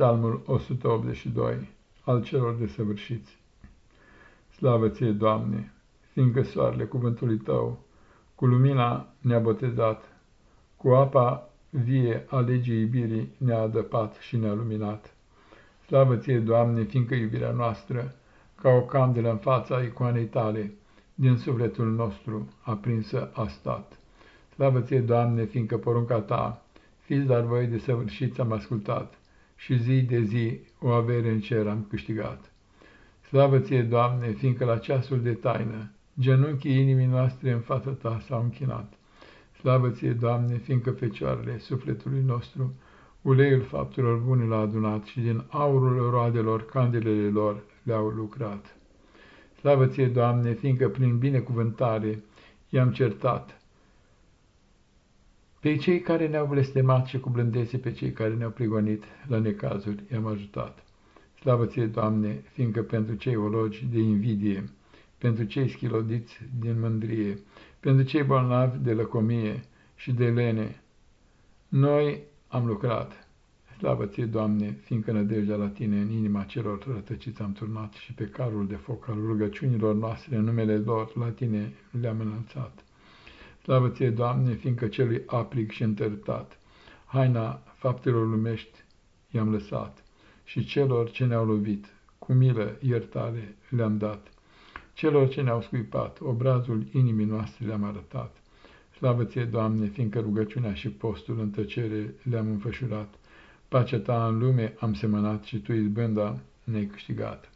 Psalmul 182 al celor desăvârșiți. Slavă ție, Doamne, fiindcă soarele cuvântului Tău cu lumina ne-a botezat, cu apa vie a legii iubirii ne-a adăpat și ne-a luminat. Slavă ție, Doamne, fiindcă iubirea noastră, ca o candelă în fața icoanei Tale, din sufletul nostru aprinsă a stat. Slavă ție, Doamne, fiindcă porunca Ta, fiți dar voi de săvârșiți am ascultat și zi de zi o avere în cer am câștigat. Slavă ție, Doamne, fiindcă la ceasul de taină, genunchii inimii noastre în fața ta s-au închinat. Slavă ție, Doamne, fiindcă fecioarele sufletului nostru, uleiul faptelor bune l-a adunat și din aurul roadelor candelele lor le-au lucrat. Slavă ție, Doamne, fiindcă prin binecuvântare i-am certat, pe cei care ne-au blestemat și cu blândețe pe cei care ne-au prigonit la necazuri i-am ajutat. Slavă ție, Doamne, fiindcă pentru cei ologi de invidie, pentru cei schilodiți din mândrie, pentru cei bolnavi de lăcomie și de lene, noi am lucrat. Slavă ție, Doamne, fiindcă nădejdea la tine în inima celor rătăciți am turnat și pe carul de foc al rugăciunilor noastre în numele lor la tine le-am înălțat. Slavă ție, Doamne, fiindcă celui aprig și întărtat, haina faptelor lumești i-am lăsat și celor ce ne-au lovit, cu milă iertare le-am dat. Celor ce ne-au scuipat, obrazul inimii noastre le-am arătat. Slavă ție, Doamne, fiindcă rugăciunea și postul în tăcere le-am înfășurat. Pacea ta în lume am semănat și tu izbânda ne-ai câștigat.